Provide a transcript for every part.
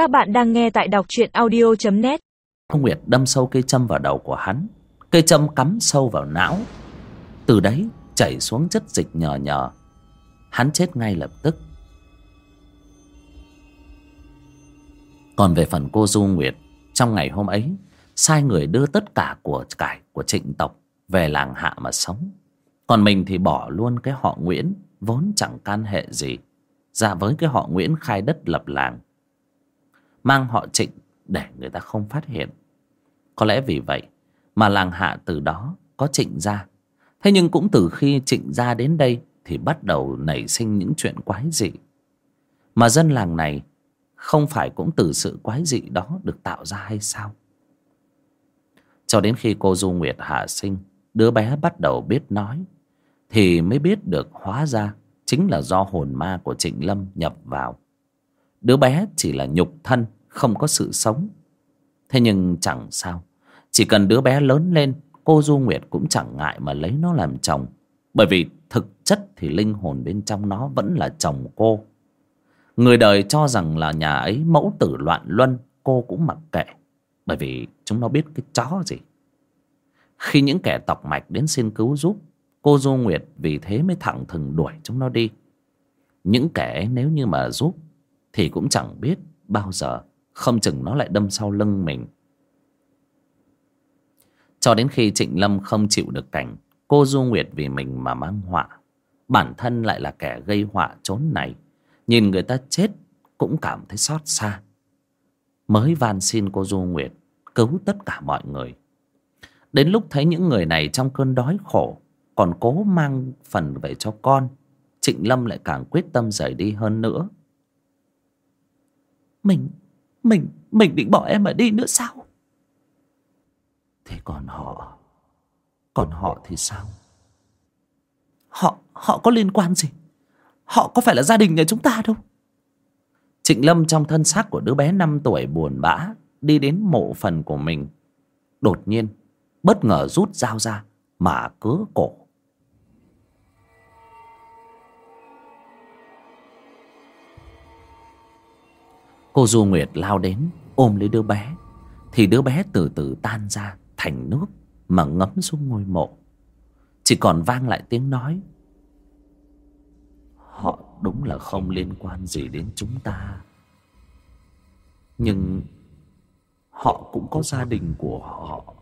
Các bạn đang nghe tại đọc truyện audio.net Nguyệt đâm sâu cây châm vào đầu của hắn, Cây châm cắm sâu vào não. Từ đấy chảy xuống chất dịch nhờ nhờ. Hắn chết ngay lập tức. Còn về phần cô Du Nguyệt, Trong ngày hôm ấy, Sai người đưa tất cả của cải của trịnh tộc Về làng hạ mà sống. Còn mình thì bỏ luôn cái họ Nguyễn, Vốn chẳng can hệ gì. Ra với cái họ Nguyễn khai đất lập làng. Mang họ trịnh Để người ta không phát hiện. Có lẽ vì vậy Mà làng hạ từ đó có trịnh gia Thế nhưng cũng từ khi trịnh gia đến đây Thì bắt đầu nảy sinh những chuyện quái dị. Mà dân làng này Không phải cũng từ sự quái dị đó Được tạo ra hay sao? Cho đến khi cô Du Nguyệt hạ sinh, Đứa bé bắt đầu biết nói, Thì mới biết được hóa ra Chính là do hồn ma của Trịnh Lâm nhập vào. Đứa bé chỉ là nhục thân, Không có sự sống. Thế nhưng chẳng sao. Chỉ cần đứa bé lớn lên, Cô Du Nguyệt cũng chẳng ngại mà lấy nó làm chồng. Bởi vì thực chất thì linh hồn bên trong nó vẫn là chồng cô. Người đời cho rằng là nhà ấy mẫu tử loạn luân, Cô cũng mặc kệ. Bởi vì chúng nó biết cái chó gì. Khi những kẻ tọc mạch đến xin cứu giúp, Cô Du Nguyệt vì thế mới thẳng thừng đuổi chúng nó đi. Những kẻ ấy nếu như mà giúp thì cũng chẳng biết bao giờ, Không chừng nó lại đâm sau lưng mình. Cho đến khi Trịnh Lâm không chịu được cảnh, Cô Du Nguyệt vì mình mà mang họa. Bản thân lại là kẻ gây họa trốn này. Nhìn người ta chết Cũng cảm thấy xót xa. Mới van xin cô Du Nguyệt Cứu tất cả mọi người. Đến lúc thấy những người này trong cơn đói khổ, Còn cố mang phần về cho con, Trịnh Lâm lại càng quyết tâm rời đi hơn nữa. Mình, mình, mình định bỏ em mà đi nữa sao? Thế còn họ Còn họ thì sao Họ, họ có liên quan gì? Họ có phải là gia đình nhà chúng ta đâu? Trịnh Lâm trong thân xác của đứa bé 5 tuổi buồn bã Đi đến mộ phần của mình Đột nhiên Bất ngờ rút dao ra Mà cứa cổ Cô Du Nguyệt lao đến, Ôm lấy đứa bé. Thì đứa bé từ từ tan ra Thành nước, Mà ngấm xuống ngôi mộ. Chỉ còn vang lại tiếng nói. Họ đúng là không liên quan gì đến chúng ta. Nhưng Họ cũng có gia đình của họ,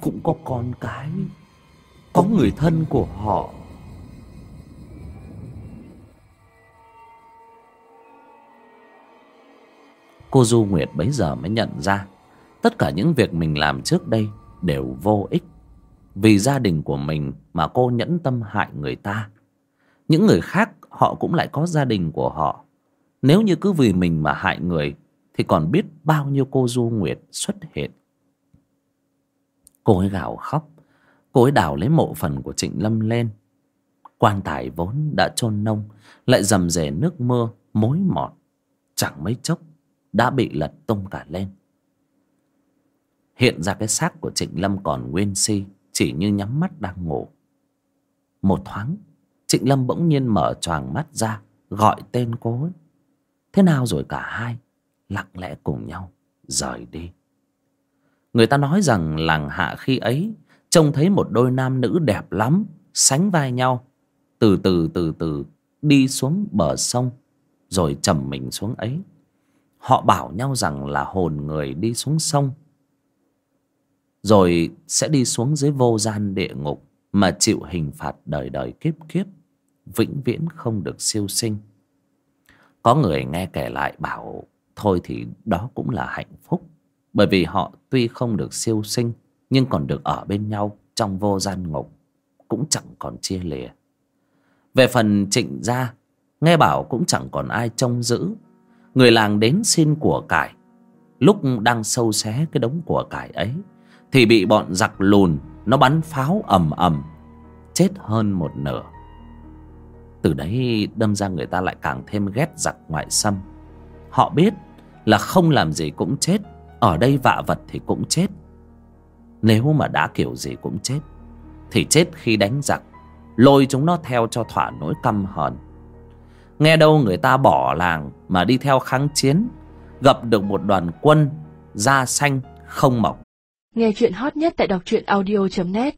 Cũng có con cái, Có người thân của họ. Cô Du Nguyệt bấy giờ mới nhận ra, Tất cả những việc mình làm trước đây Đều vô ích. Vì gia đình của mình Mà cô nhẫn tâm hại người ta. Những người khác, Họ cũng lại có gia đình của họ. Nếu như cứ vì mình mà hại người, Thì còn biết bao nhiêu cô Du Nguyệt xuất hiện. Cô ấy gào khóc. Cô ấy đào lấy mộ phần của Trịnh Lâm lên. Quan tài vốn đã chôn nông, Lại dầm dề nước mưa, Mối mọt, Chẳng mấy chốc đã bị lật tung cả lên. Hiện ra cái xác của trịnh lâm còn nguyên si, chỉ như nhắm mắt đang ngủ. Một thoáng, trịnh lâm bỗng nhiên mở choàng mắt ra, gọi tên cô ấy. Thế nào rồi cả hai? Lặng lẽ cùng nhau, rời đi. Người ta nói rằng làng hạ khi ấy, trông thấy một đôi nam nữ đẹp lắm, sánh vai nhau, từ từ từ từ, đi xuống bờ sông, rồi trầm mình xuống ấy họ bảo nhau rằng là hồn người đi xuống sông, rồi sẽ đi xuống dưới vô gian địa ngục mà chịu hình phạt đời đời kiếp kiếp, vĩnh viễn không được siêu sinh. Có người nghe kể lại bảo, thôi thì đó cũng là hạnh phúc, bởi vì họ tuy không được siêu sinh, nhưng còn được ở bên nhau trong vô gian ngục, cũng chẳng còn chia lìa. Về phần trịnh gia, nghe bảo cũng chẳng còn ai trông giữ người làng đến xin của cải. Lúc đang sâu xé cái đống của cải ấy, thì bị bọn giặc lùn, nó bắn pháo ầm ầm, chết hơn một nửa. Từ đấy đâm ra người ta lại càng thêm ghét giặc ngoại xâm. Họ biết là không làm gì cũng chết, ở đây vạ vật thì cũng chết. Nếu mà đã kiểu gì cũng chết, thì chết khi đánh giặc, lôi chúng nó theo cho thỏa nỗi căm hờn nghe đâu người ta bỏ làng mà đi theo kháng chiến, gặp được một đoàn quân da xanh không mọc. Nghe chuyện hot nhất tại đọc truyện audio.net